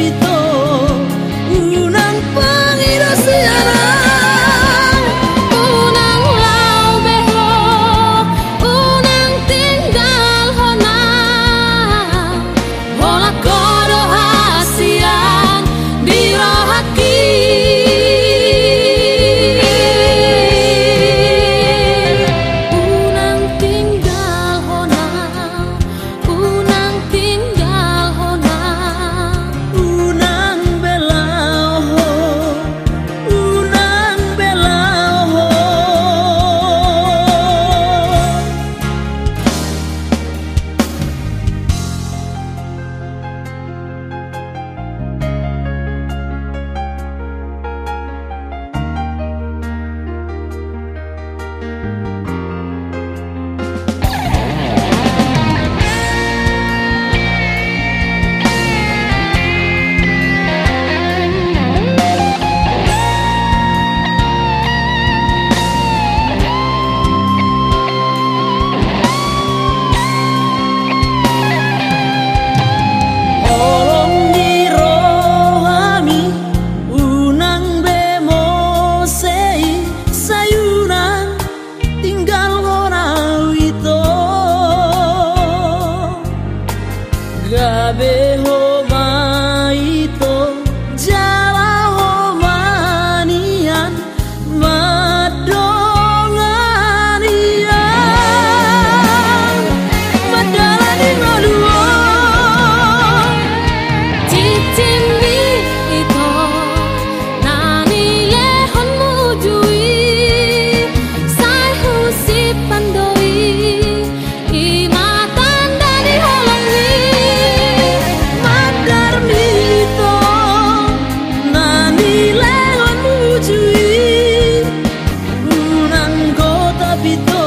hábitos. Did